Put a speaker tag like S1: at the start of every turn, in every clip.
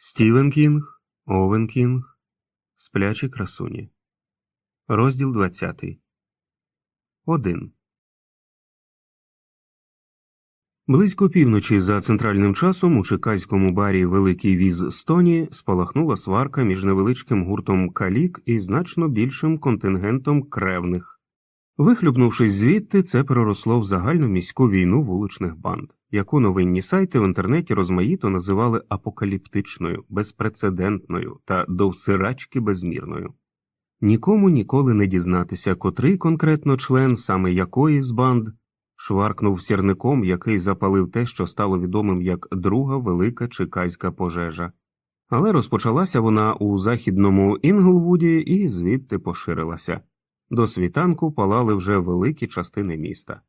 S1: Стівен Кінг, Овен Кінг, Сплячі красуні. Розділ 20. 1. Близько півночі за центральним часом у чекаському барі Великий віз Стоні спалахнула сварка між невеличким гуртом калік і значно більшим контингентом кревних. Вихлюпнувшись звідти, це переросло в загальну міську війну вуличних банд, яку новинні сайти в інтернеті розмаїто називали апокаліптичною, безпрецедентною та довсирачки безмірною. Нікому ніколи не дізнатися, котрий конкретно член саме якої з банд шваркнув сірником, який запалив те, що стало відомим як друга велика чекайська пожежа. Але розпочалася вона у західному Інглвуді і звідти поширилася. До світанку палали вже великі частини міста.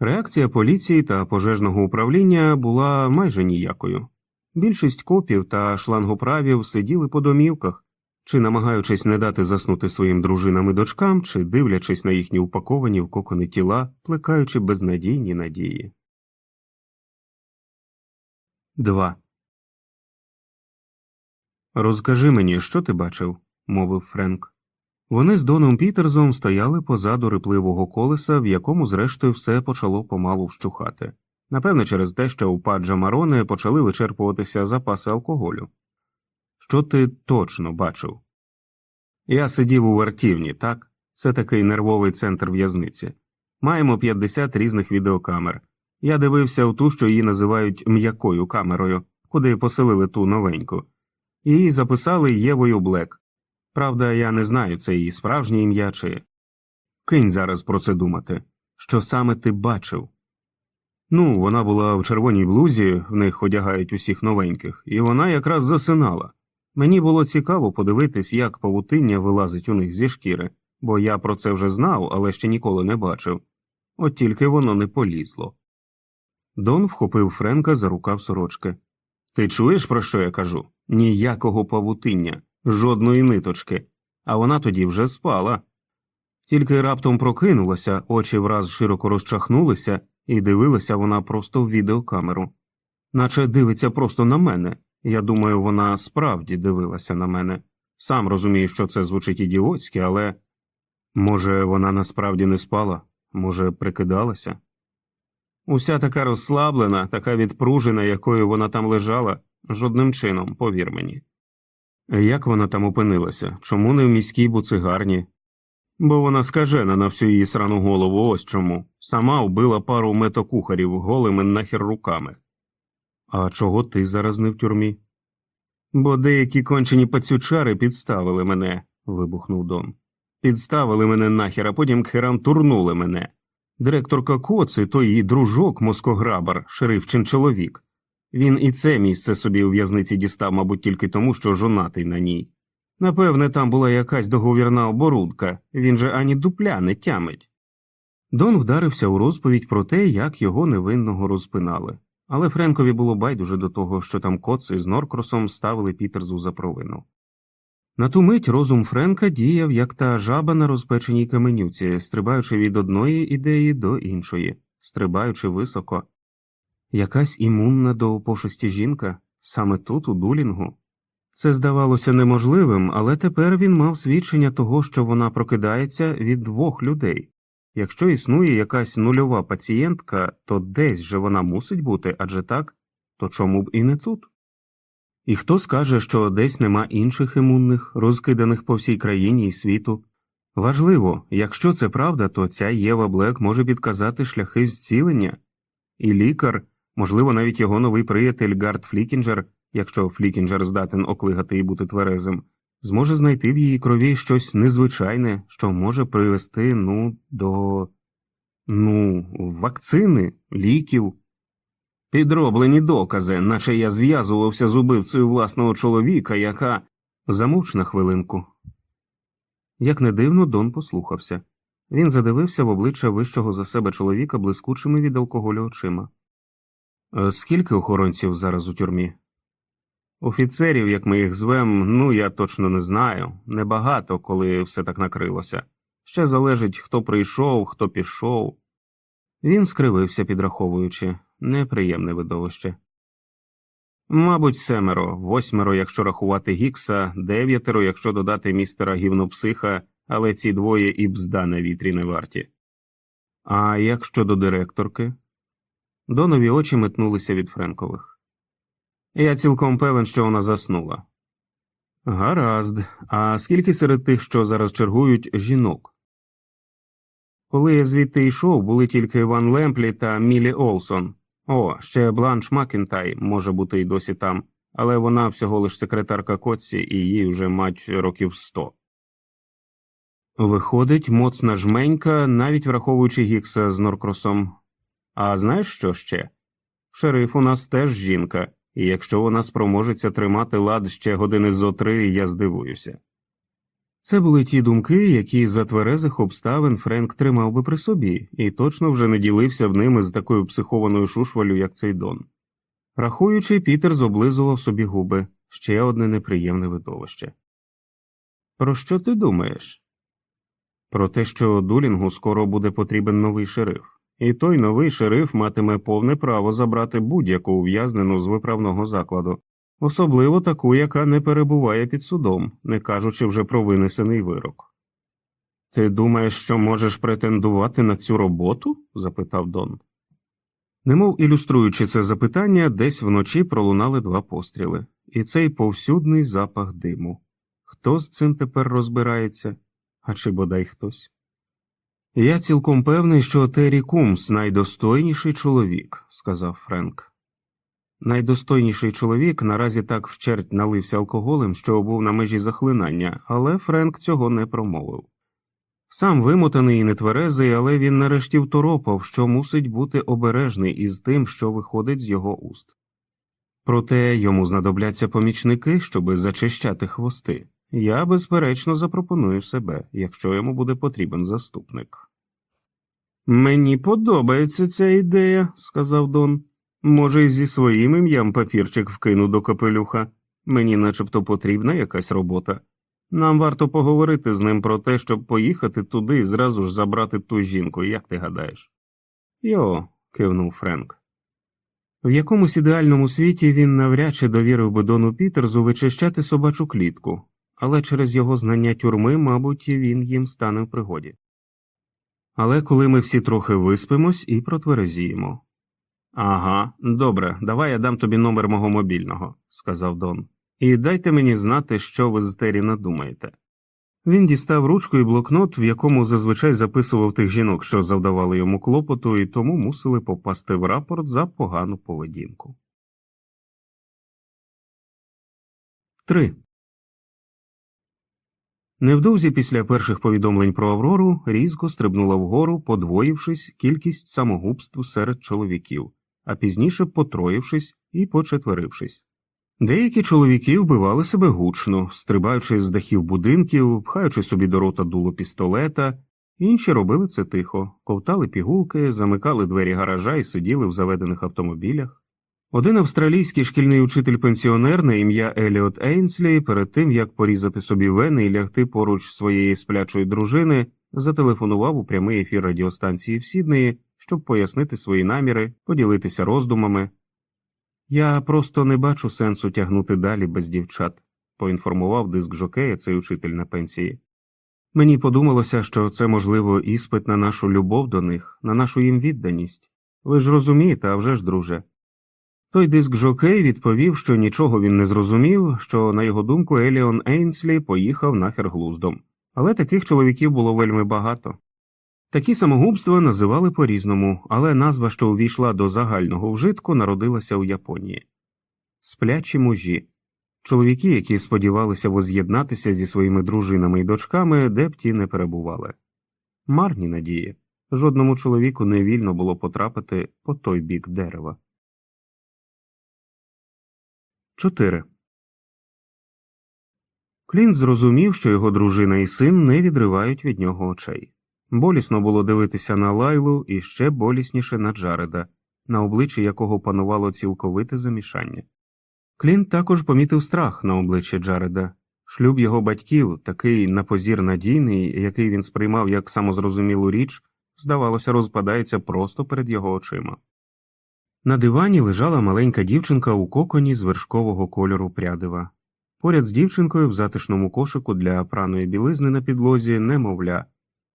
S1: Реакція поліції та пожежного управління була майже ніякою. Більшість копів та шлангоправів сиділи по домівках, чи намагаючись не дати заснути своїм дружинам і дочкам, чи дивлячись на їхні упаковані в кокони тіла, плекаючи безнадійні надії. 2. Розкажи мені, що ти бачив, мовив Френк. Вони з Доном Пітерзом стояли позаду рипливого колеса, в якому, зрештою, все почало помалу вщухати. Напевне, через те, що у паджа Марони почали вичерпуватися запаси алкоголю. Що ти точно бачив? Я сидів у вартівні, так? Це такий нервовий центр в'язниці. Маємо 50 різних відеокамер. Я дивився в ту, що її називають м'якою камерою, куди поселили ту новеньку. Її записали Євою Блек. Правда, я не знаю, це її справжнє ім'я чи. Кинь зараз про це думати. Що саме ти бачив? Ну, вона була в червоній блузі, в них одягають усіх новеньких, і вона якраз засинала. Мені було цікаво подивитись, як павутиння вилазить у них зі шкіри, бо я про це вже знав, але ще ніколи не бачив. От тільки воно не полізло. Дон вхопив Френка за рукав сорочки. Ти чуєш, про що я кажу? Ніякого павутиння, жодної ниточки, а вона тоді вже спала. Тільки раптом прокинулася, очі враз широко розчахнулися, і дивилася вона просто в відеокамеру. Наче дивиться просто на мене. Я думаю, вона справді дивилася на мене. Сам розумію, що це звучить ідіотськи, але може, вона насправді не спала, може, прикидалася. Уся така розслаблена, така відпружена, якою вона там лежала, жодним чином, повір мені. Як вона там опинилася? Чому не в міській буцигарні? Бо вона скажена на всю її срану голову, ось чому. Сама вбила пару метокухарів голими нахер руками. А чого ти зараз не в тюрмі? Бо деякі кончені пацючари підставили мене, вибухнув Дон. Підставили мене нахер, а потім к турнули мене. Директорка Коци, то її дружок москограбар, шерифчин чоловік. Він і це місце собі у в'язниці дістав, мабуть, тільки тому, що жонатий на ній. Напевне, там була якась договірна оборудка, він же ані дупля не тямить. Дон вдарився у розповідь про те, як його невинного розпинали, але Френкові було байдуже до того, що там коци з Норкросом ставили Пітерзу за провину. На ту мить розум Френка діяв, як та жаба на розпеченій каменюці, стрибаючи від одної ідеї до іншої, стрибаючи високо. Якась імунна до пошесті жінка саме тут, у дулінгу. Це здавалося неможливим, але тепер він мав свідчення того, що вона прокидається від двох людей. Якщо існує якась нульова пацієнтка, то десь же вона мусить бути, адже так, то чому б і не тут? І хто скаже, що десь нема інших імунних, розкиданих по всій країні і світу? Важливо, якщо це правда, то ця Єва Блек може підказати шляхи зцілення, і лікар, можливо, навіть його новий приятель Гард Флікінджер, якщо Флікінджер здатен оклигати і бути тверезим, зможе знайти в її крові щось незвичайне, що може привести, ну, до ну, вакцини, ліків. Підроблені докази, наче я зв'язувався з убивцею власного чоловіка, яка. Замовч на хвилинку. Як не дивно, Дон послухався. Він задивився в обличчя вищого за себе чоловіка блискучими від алкоголю очима. «Е, Скільки охоронців зараз у тюрмі? Офіцерів, як ми їх звем, ну я точно не знаю. Небагато, коли все так накрилося. Ще залежить, хто прийшов, хто пішов. Він скривився, підраховуючи неприємне видовище. Мабуть, семеро, восьмеро, якщо рахувати Гікса, дев'ятеро, якщо додати містера гівнопсиха, але ці двоє і бзда на вітрі не варті. А як щодо директорки? Донові очі метнулися від Френкових. Я цілком певен, що вона заснула. Гаразд. А скільки серед тих, що зараз чергують, жінок? Коли я звідти йшов, були тільки Іван Лемплі та Мілі Олсон. О, ще Бланш Макінтай може бути й досі там, але вона всього лиш секретарка Коці і їй вже мать років сто. Виходить, моцна жменька, навіть враховуючи Гікса з Норкросом. А знаєш що ще? Шериф у нас теж жінка, і якщо вона спроможеться тримати лад ще години зо три, я здивуюся. Це були ті думки, які за тверезих обставин Френк тримав би при собі, і точно вже не ділився б ними з такою психованою шушвалю, як цей Дон. Рахуючи, Пітер зоблизував собі губи ще одне неприємне видовище. Про що ти думаєш? Про те, що Дулінгу скоро буде потрібен новий шериф, і той новий шериф матиме повне право забрати будь-яку ув'язнену з виправного закладу, особливо таку, яка не перебуває під судом, не кажучи вже про винесений вирок. Ти думаєш, що можеш претендувати на цю роботу? запитав Дон. Немов ілюструючи це запитання, десь вночі пролунали два постріли, і цей повсюдний запах диму. Хто з цим тепер розбирається, а чи бодай хтось? Я цілком певний, що Террі Кумс найдостойніший чоловік, сказав Френк. Найдостойніший чоловік наразі так вчерть налився алкоголем, що був на межі захлинання, але Френк цього не промовив. Сам вимотаний і нетверезий, але він нарешті второпав, що мусить бути обережний із тим, що виходить з його уст. Проте йому знадобляться помічники, щоби зачищати хвости. Я, безперечно, запропоную себе, якщо йому буде потрібен заступник. Мені подобається ця ідея, сказав Дон. Може, і зі своїм ім'ям папірчик вкину до капелюха. Мені начебто потрібна якась робота. Нам варто поговорити з ним про те, щоб поїхати туди і зразу ж забрати ту жінку, як ти гадаєш? Йо, кивнув Френк. В якомусь ідеальному світі він навряд чи довірив би Дону Пітерзу вичищати собачу клітку, але через його знання тюрми, мабуть, він їм стане в пригоді. Але коли ми всі трохи виспимось і протверезіємо. Ага, добре, давай я дам тобі номер мого мобільного, сказав Дон, і дайте мені знати, що ви з Террі надумаєте. Він дістав ручку і блокнот, в якому зазвичай записував тих жінок, що завдавали йому клопоту, і тому мусили попасти в рапорт за погану поведінку. 3. Невдовзі після перших повідомлень про Аврору різко стрибнула вгору, подвоївшись кількість самогубств серед чоловіків, а пізніше потроївшись і почетверившись. Деякі чоловіки вбивали себе гучно, стрибаючи з дахів будинків, пхаючи собі до рота дуло пістолета, інші робили це тихо, ковтали пігулки, замикали двері гаража і сиділи в заведених автомобілях. Один австралійський шкільний учитель-пенсіонер на ім'я Еліот Ейнслі, перед тим як порізати собі вени і лягти поруч своєї сплячої дружини, зателефонував у прямий ефір радіостанції в Сіднеї, щоб пояснити свої наміри, поділитися роздумами. Я просто не бачу сенсу тягнути далі без дівчат, поінформував диск Жокея цей учитель на пенсії. Мені подумалося, що це, можливо, іспит на нашу любов до них, на нашу їм відданість. Ви ж розумієте, а вже ж, друже. Той диск Жокей відповів, що нічого він не зрозумів, що, на його думку, Еліон Ейнслі поїхав нахер глуздом, але таких чоловіків було вельми багато. Такі самогубства називали по різному, але назва, що увійшла до загального вжитку, народилася у Японії сплячі мужі, чоловіки, які сподівалися воз'єднатися зі своїми дружинами і дочками, де б ті не перебували. Марні надії жодному чоловіку не вільно було потрапити по той бік дерева. 4. Клінт зрозумів, що його дружина і син не відривають від нього очей. Болісно було дивитися на лайлу і ще болісніше на Джареда, на обличчі якого панувало цілковите замішання. Клінт також помітив страх на обличчі Джареда. Шлюб його батьків, такий напозір надійний, який він сприймав як самозрозумілу річ, здавалося, розпадається просто перед його очима. На дивані лежала маленька дівчинка у коконі з вершкового кольору прядива. Поряд з дівчинкою в затишному кошику для праної білизни на підлозі немовля.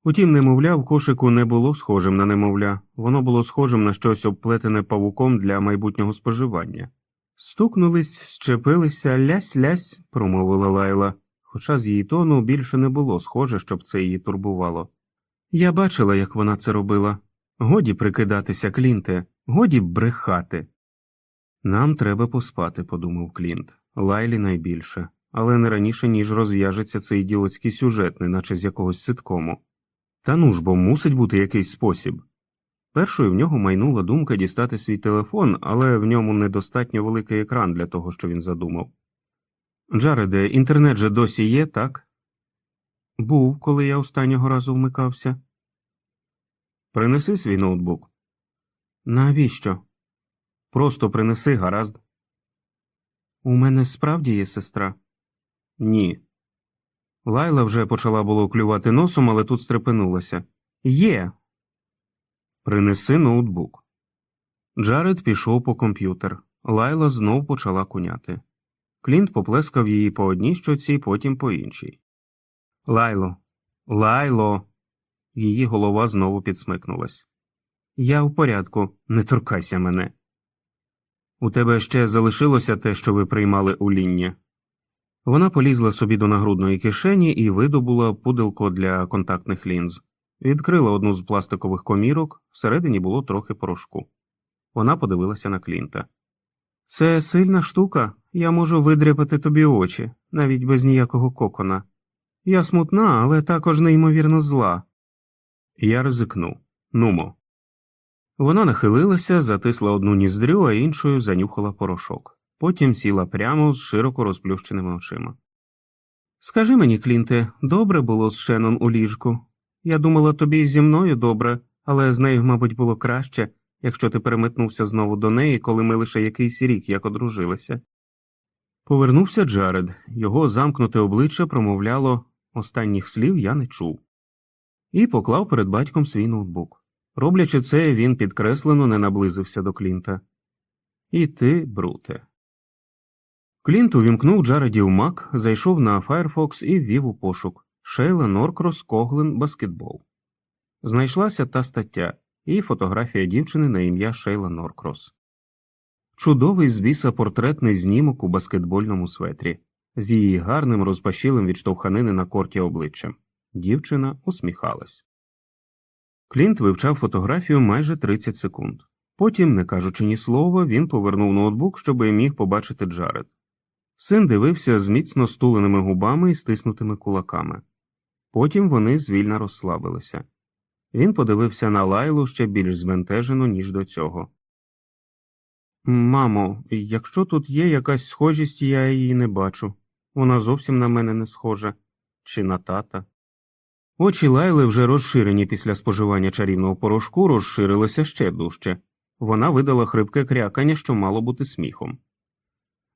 S1: Утім, немовля в кошику не було схожим на немовля, воно було схожим на щось обплетене павуком для майбутнього споживання. Стукнулись, щепилися, лясь-лясь, промовила Лайла, хоча з її тону більше не було схоже, щоб це її турбувало. Я бачила, як вона це робила. Годі прикидатися, Клінте, годі брехати. Нам треба поспати, подумав Клінт. Лайлі найбільше, але не раніше, ніж розв'яжеться цей ідіотський сюжет, неначе з якогось ситкому. Та ну ж бо мусить бути якийсь спосіб. Першою в нього майнула думка дістати свій телефон, але в ньому недостатньо великий екран для того, що він задумав. Джареде, інтернет же досі є, так? Був, коли я останнього разу вмикався. Принеси свій ноутбук. Навіщо? Просто принеси гаразд. У мене справді є сестра? Ні. Лайла вже почала було клювати носом, але тут стрепенулася. Є. Принеси ноутбук. Джаред пішов по комп'ютер. Лайла знов почала куняти. Клінт поплескав її по одній щоці, потім по іншій. Лайло, лайло. Її голова знову підсмикнулась. Я в порядку, не торкайся мене. У тебе ще залишилося те, що ви приймали у ління. Вона полізла собі до нагрудної кишені і видобула пуделко для контактних лінз. Відкрила одну з пластикових комірок, всередині було трохи порошку. Вона подивилася на Клінта. Це сильна штука, я можу видряпати тобі очі, навіть без ніякого кокона. Я смутна, але також неймовірно зла. Я ризикну. Нумо. Вона нахилилася, затисла одну ніздрю, а іншою занюхала порошок. Потім сіла прямо з широко розплющеними очима. Скажи мені, Клінте, добре було з Шенон у ліжку. Я думала тобі зі мною добре, але з нею, мабуть, було краще, якщо ти переметнувся знову до неї, коли ми лише якийсь рік як одружилися. Повернувся Джаред, його замкнуте обличчя промовляло останніх слів я не чув, і поклав перед батьком свій ноутбук. Роблячи це, він підкреслено не наблизився до Клінта. І ти, Бруте. Клінт увімкнув Джаредів Мак, зайшов на Firefox і ввів у пошук Шейла Норкрос Коглен Баскетбол. Знайшлася та стаття і фотографія дівчини на ім'я Шейла Норкрос. Чудовий з біса портретний знімок у баскетбольному светрі, з її гарним розпашілим від штовханини на корті обличчям. Дівчина усміхалась. Клінт вивчав фотографію майже 30 секунд. Потім, не кажучи ні слова, він повернув ноутбук, щоб міг побачити Джаред. Син дивився з міцно стуленими губами і стиснутими кулаками. Потім вони звільно розслабилися. Він подивився на лайлу ще більш збентежено, ніж до цього. Мамо, якщо тут є якась схожість, я її не бачу. Вона зовсім на мене не схожа, чи на тата. Очі лайли, вже розширені після споживання чарівного порошку, розширилися ще дужче. Вона видала хрипке крякання, що мало бути сміхом.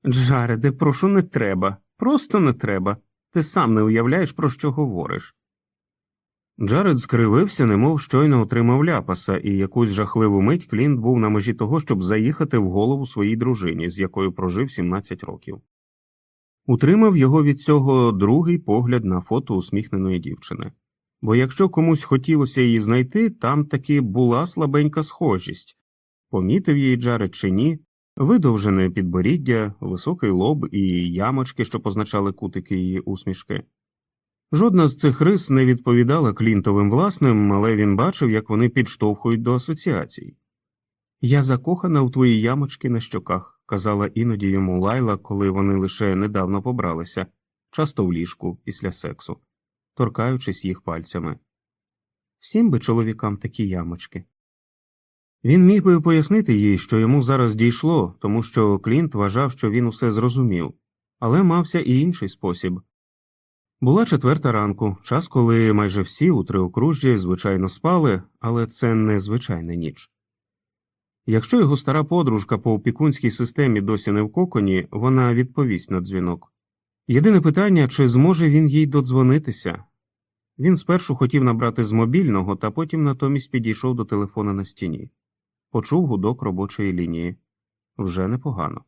S1: Джареде, прошу, не треба, просто не треба. Ти сам не уявляєш, про що говориш. Джаред скривився, немов щойно отримав ляпаса, і якусь жахливу мить Клінт був на межі того, щоб заїхати в голову своїй дружині, з якою прожив 17 років. Утримав його від цього другий погляд на фото усміхненої дівчини. Бо якщо комусь хотілося її знайти, там таки була слабенька схожість помітив її Джаред чи ні, видовжене підборіддя, високий лоб і ямочки, що позначали кутики її усмішки. Жодна з цих рис не відповідала Клінтовим власним, але він бачив, як вони підштовхують до асоціацій. Я закохана в твої ямочки на щоках, казала іноді йому лайла, коли вони лише недавно побралися, часто в ліжку після сексу, торкаючись їх пальцями. Всім би чоловікам такі ямочки. Він міг би пояснити їй, що йому зараз дійшло, тому що Клінт вважав, що він усе зрозумів, але мався і інший спосіб. Була четверта ранку, час, коли майже всі у триокружжі звичайно спали, але це не звичайна ніч. Якщо його стара подружка по опікунській системі досі не в коконі, вона відповість на дзвінок. Єдине питання, чи зможе він їй додзвонитися. Він спершу хотів набрати з мобільного, та потім натомість підійшов до телефона на стіні. почув гудок робочої лінії. Вже непогано.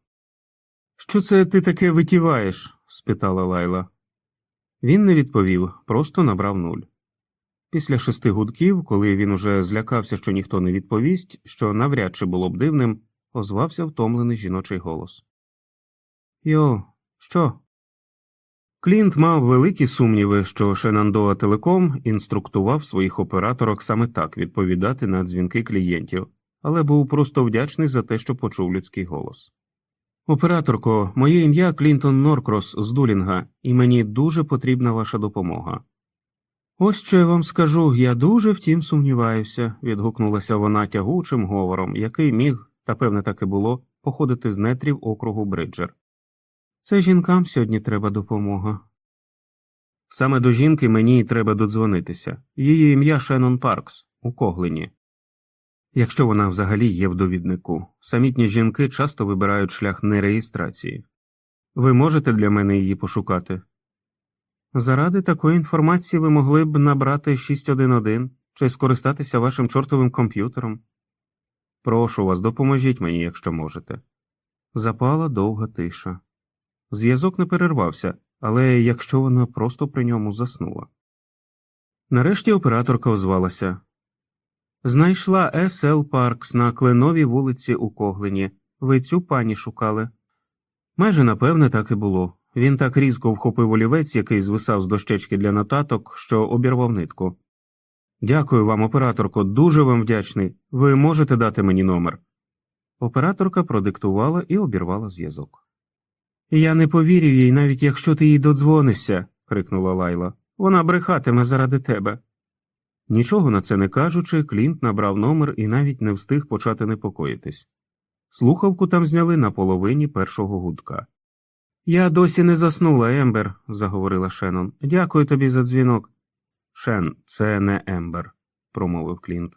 S1: Що це ти таке витіваєш? спитала Лайла. Він не відповів, просто набрав нуль. Після шести гудків, коли він уже злякався, що ніхто не відповість, що навряд чи було б дивним, озвався втомлений жіночий голос. Йо, що? Клінт мав великі сумніви, що Шенандоа Телеком інструктував своїх операторок саме так відповідати на дзвінки клієнтів, але був просто вдячний за те, що почув людський голос. Операторко, моє ім'я Клінтон Норкрос з Дулінга, і мені дуже потрібна ваша допомога. Ось що я вам скажу, я дуже втім сумніваюся, відгукнулася вона тягучим говором, який міг, та певне так і було, походити з нетрів округу Бриджер. Це жінкам сьогодні треба допомога. Саме до жінки мені й треба додзвонитися. Її ім'я Шеннон Паркс у Коглині. Якщо вона взагалі є в довіднику, самітні жінки часто вибирають шлях нереєстрації. Ви можете для мене її пошукати? Заради такої інформації ви могли б набрати 611 чи скористатися вашим чортовим комп'ютером. Прошу вас, допоможіть мені, якщо можете. Запала довга тиша. Зв'язок не перервався, але якщо вона просто при ньому заснула. Нарешті операторка озвалася. Знайшла С.Л. Паркс на кленовій вулиці у Коглині. Ви цю пані шукали. Майже напевне так і було. Він так різко вхопив олівець, який звисав з дощечки для нотаток, що обірвав нитку. Дякую вам, операторко, дуже вам вдячний. Ви можете дати мені номер. Операторка продиктувала і обірвала зв'язок. Я не повірю їй, навіть якщо ти їй додзвонишся, крикнула Лайла. Вона брехатиме заради тебе. Нічого на це не кажучи, Клінт набрав номер і навіть не встиг почати непокоїтись. Слухавку там зняли на половині першого гудка. Я досі не заснула, Ембер, заговорила Шеннон. Дякую тобі за дзвінок. Шен, це не Ембер, промовив Клінт.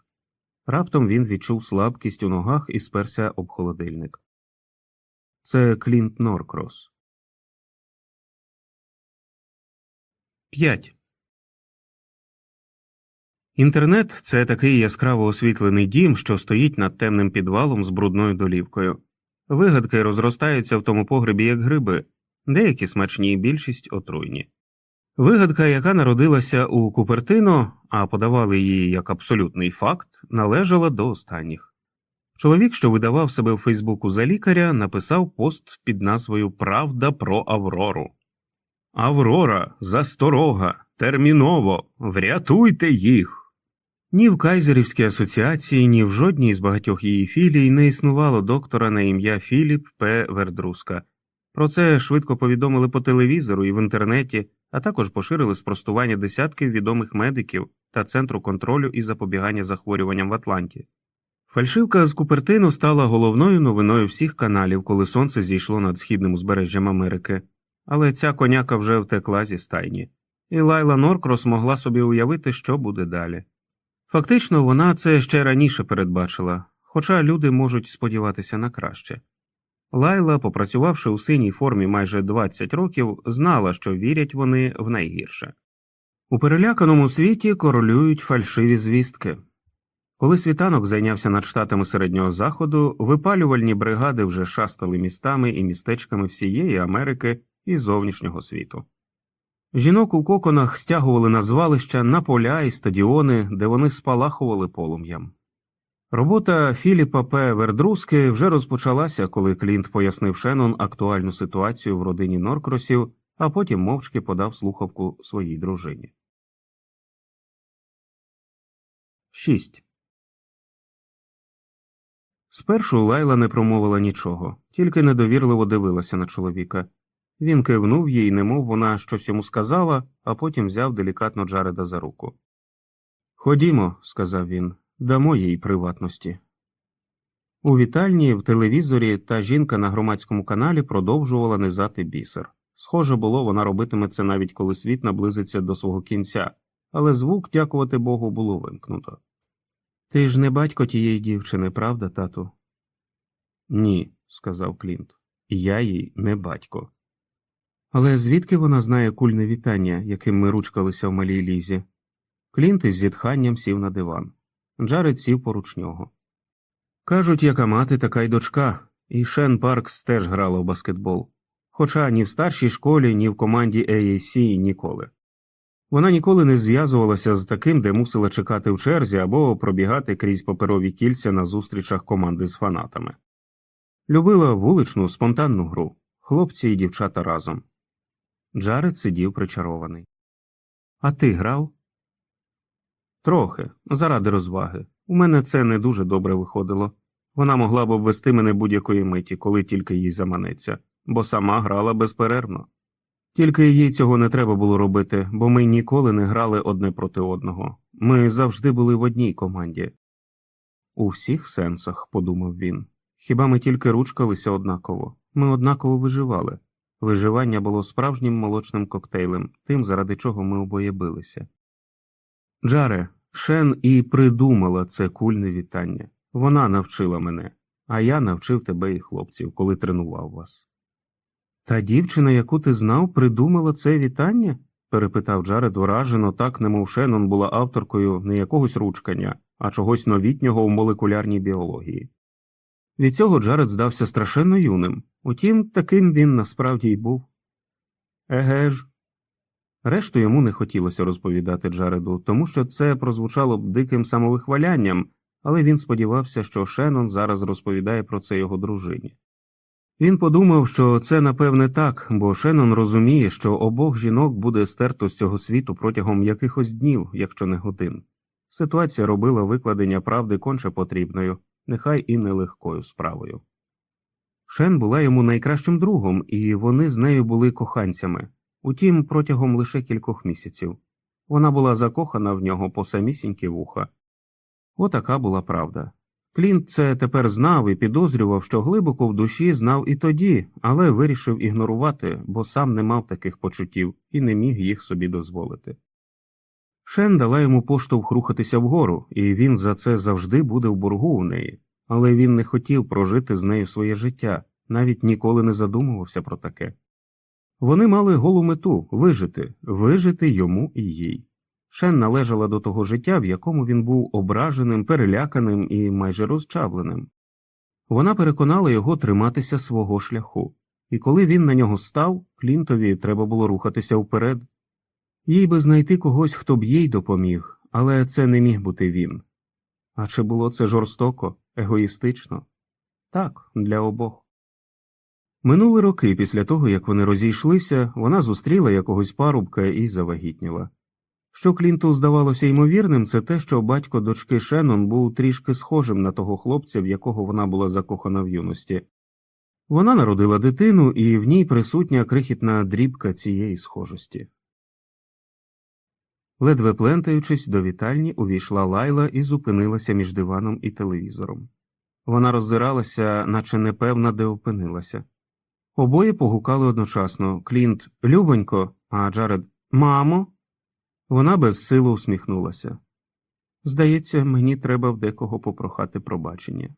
S1: Раптом він відчув слабкість у ногах і сперся об холодильник. Це Клінт Норкрос. 5. Інтернет це такий яскраво освітлений дім, що стоїть над темним підвалом з брудною долівкою. Вигадки розростаються в тому погребі як гриби, деякі смачні, більшість отруйні. Вигадка, яка народилася у Купертино, а подавали її як абсолютний факт, належала до останніх. Чоловік, що видавав себе в Фейсбуку за лікаря, написав пост під назвою Правда про Аврору. Аврора, засторога, терміново, врятуйте їх. Ні в Кайзерівській асоціації, ні в жодній з багатьох її філій не існувало доктора на ім'я Філіп П. Вердруска. Про це швидко повідомили по телевізору і в інтернеті, а також поширили спростування десятків відомих медиків та Центру контролю і запобігання захворюванням в Атланті. Фальшивка з Купертину стала головною новиною всіх каналів, коли сонце зійшло над східним узбережжям Америки, але ця коняка вже втекла зі стайні, і Лайла Норкрос могла собі уявити, що буде далі. Фактично, вона це ще раніше передбачила, хоча люди можуть сподіватися на краще. Лайла, попрацювавши у синій формі майже 20 років, знала, що вірять вони в найгірше. У переляканому світі королюють фальшиві звістки. Коли світанок зайнявся над штатами середнього заходу, випалювальні бригади вже шастали містами і містечками всієї Америки і зовнішнього світу. Жінок у коконах стягували на звалища на поля і стадіони, де вони спалахували полум'ям. Робота Філіпа П. Вердруски вже розпочалася, коли Клінт пояснив Шеннон актуальну ситуацію в родині Норкросів, а потім мовчки подав слухавку своїй дружині. 6. Спершу Лайла не промовила нічого, тільки недовірливо дивилася на чоловіка. Він кивнув їй, немов вона щось йому сказала, а потім взяв делікатно Джареда за руку. Ходімо, сказав він, дамо їй приватності. У вітальні, в телевізорі та жінка на громадському каналі продовжувала низати бісер. Схоже було, вона робитиме це навіть коли світ наблизиться до свого кінця, але звук, дякувати Богу, було вимкнуто. Ти ж не батько тієї дівчини, правда, тату? Ні, сказав Клінт. Я їй не батько. Але звідки вона знає кульне вітання, яким ми ручкалися в малій лізі? Клінт із зітханням сів на диван. Джаред сів поруч нього. Кажуть, яка мати, така й дочка, і Шен Паркс теж грала в баскетбол. Хоча ні в старшій школі, ні в команді AAC ніколи. Вона ніколи не зв'язувалася з таким, де мусила чекати в черзі або пробігати крізь паперові кільця на зустрічах команди з фанатами. Любила вуличну спонтанну гру, хлопці і дівчата разом. Джаред сидів причарований. А ти грав? Трохи, заради розваги. У мене це не дуже добре виходило. Вона могла б обвести мене будь-якої миті, коли тільки їй заманеться, бо сама грала безперервно. Тільки їй цього не треба було робити, бо ми ніколи не грали одне проти одного. Ми завжди були в одній команді. У всіх сенсах, подумав він. Хіба ми тільки ручкалися однаково, ми однаково виживали. Виживання було справжнім молочним коктейлем, тим, заради чого ми обоє билися. Джаре, Шен і придумала це кульне вітання. Вона навчила мене, а я навчив тебе і хлопців, коли тренував вас. Та дівчина, яку ти знав, придумала це вітання? перепитав Джаред вражено, так немов Шеннон була авторкою не якогось ручкання, а чогось новітнього у молекулярній біології. Від цього Джаред здався страшенно юним, утім, таким він насправді й був. Еге ж. Решту йому не хотілося розповідати Джареду, тому що це прозвучало б диким самовихвалянням, але він сподівався, що Шеннон зараз розповідає про це його дружині. Він подумав, що це напевне так, бо Шеннон розуміє, що обох жінок буде стерто з цього світу протягом якихось днів, якщо не годин. Ситуація робила викладення правди конче потрібною, нехай і нелегкою справою. Шен була йому найкращим другом, і вони з нею були коханцями, утім, протягом лише кількох місяців. Вона була закохана в нього по самісінькі вуха. Отака була правда. Клінт це тепер знав і підозрював, що глибоко в душі знав і тоді, але вирішив ігнорувати, бо сам не мав таких почуттів і не міг їх собі дозволити. Шен дала йому поштовх рухатися вгору, і він за це завжди буде в боргу у неї, але він не хотів прожити з нею своє життя, навіть ніколи не задумувався про таке. Вони мали голу мету вижити, вижити йому і їй. Шен належала до того життя, в якому він був ображеним, переляканим і майже розчавленим. Вона переконала його триматися свого шляху, і коли він на нього став, Клінтові треба було рухатися вперед. Їй би знайти когось, хто б їй допоміг, але це не міг бути він. А чи було це жорстоко, егоїстично? Так, для обох. Минули роки після того, як вони розійшлися, вона зустріла якогось парубка і завагітніла. Що Клінту здавалося ймовірним, це те, що батько дочки Шеннон був трішки схожим на того хлопця, в якого вона була закохана в юності. Вона народила дитину, і в ній присутня крихітна дрібка цієї схожості. Ледве плентаючись до вітальні, увійшла лайла і зупинилася між диваном і телевізором. Вона роззиралася, наче непевна, де опинилася. Обоє погукали одночасно Клінт Любонько, а Джаред Мамо. Вона безсило усміхнулася. Здається, мені треба в декого попрохати пробачення.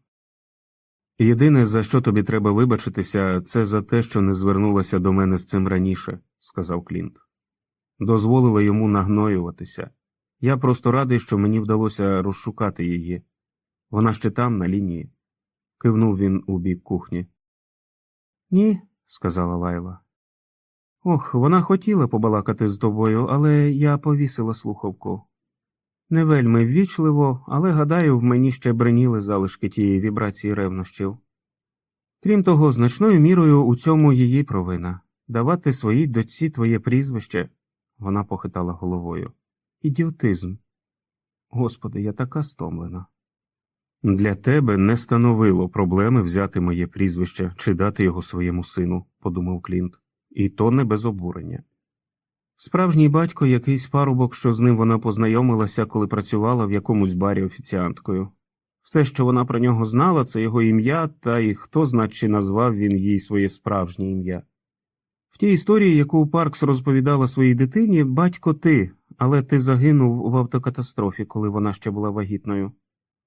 S1: Єдине, за що тобі треба вибачитися, це за те, що не звернулася до мене з цим раніше, сказав Клінт. Дозволила йому нагноюватися. Я просто радий, що мені вдалося розшукати її. Вона ще там, на лінії. Кивнув він у бік кухні. Ні, сказала Лайла. Ох, вона хотіла побалакати з тобою, але я повісила слухавку. Не вельми ввічливо, але, гадаю, в мені ще бреніли залишки тієї вібрації ревнощів. Крім того, значною мірою у цьому її провина давати своїй дочці твоє прізвище, вона похитала головою. Ідіотизм. Господи, я така стомлена. Для тебе не становило проблеми взяти моє прізвище чи дати його своєму сину, подумав Клінт і то не без обурення. Справжній батько якийсь парубок, що з ним вона познайомилася, коли працювала в якомусь барі офіціанткою. Все, що вона про нього знала, це його ім'я, та й хто чи назвав він їй своє справжнє ім'я. В тій історії, яку Паркс розповідала своїй дитині, батько ти, але ти загинув в автокатастрофі, коли вона ще була вагітною.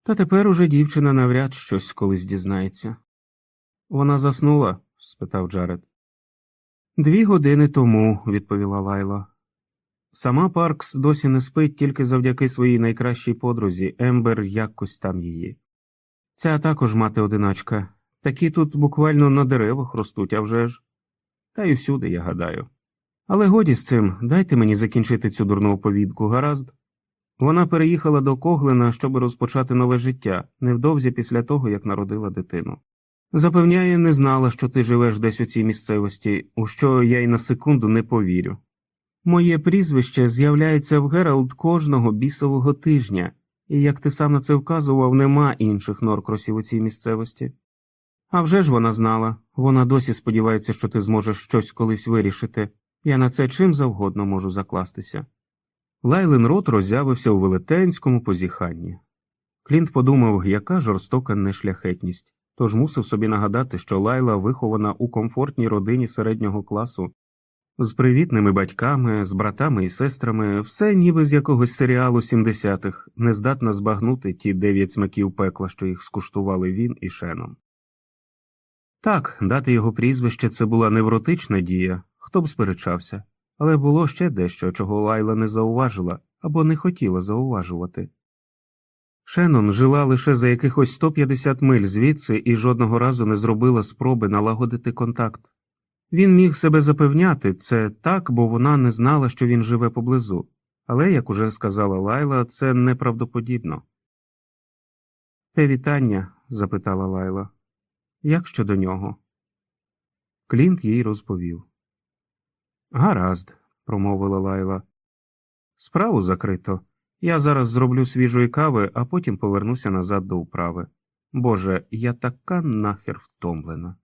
S1: Та тепер уже дівчина навряд щось колись дізнається. Вона заснула? спитав Джаред. Дві години тому, відповіла Лайла. Сама Паркс досі не спить тільки завдяки своїй найкращій подрузі, Ембер якось там її. Ця також мати одиначка. Такі тут буквально на деревах ростуть, а вже ж. Та й усюди, я гадаю. Але годі з цим, дайте мені закінчити цю дурну оповідку, гаразд. Вона переїхала до Коглина, щоб розпочати нове життя, невдовзі після того, як народила дитину. Запевняє, не знала, що ти живеш десь у цій місцевості, у що я й на секунду не повірю. Моє прізвище з'являється в Гералд кожного бісового тижня, і як ти сам на це вказував, нема інших норкросів у цій місцевості. А вже ж вона знала, вона досі сподівається, що ти зможеш щось колись вирішити. Я на це чим завгодно можу закластися. Лайлен рот роззявився у велетенському позіханні. Клінт подумав, яка жорстока нешляхетність, тож мусив собі нагадати, що Лайла вихована у комфортній родині середнього класу, з привітними батьками, з братами і сестрами, все ніби з якогось серіалу 70-х, не здатна збагнути ті дев'ять смаків пекла, що їх скуштували він і Шеном. Так, дати його прізвище це була невротична дія, хто б сперечався, але було ще дещо, чого Лайла не зауважила або не хотіла зауважувати. Шеннон жила лише за якихось 150 миль звідси і жодного разу не зробила спроби налагодити контакт. Він міг себе запевняти це так, бо вона не знала, що він живе поблизу, але, як уже сказала Лайла, це неправдоподібно. Те вітання? запитала Лайла. Як щодо нього? Клінт їй розповів. Гаразд, промовила Лайла. Справу закрито. Я зараз зроблю свіжої кави, а потім повернуся назад до управи. Боже, я така нахер втомлена.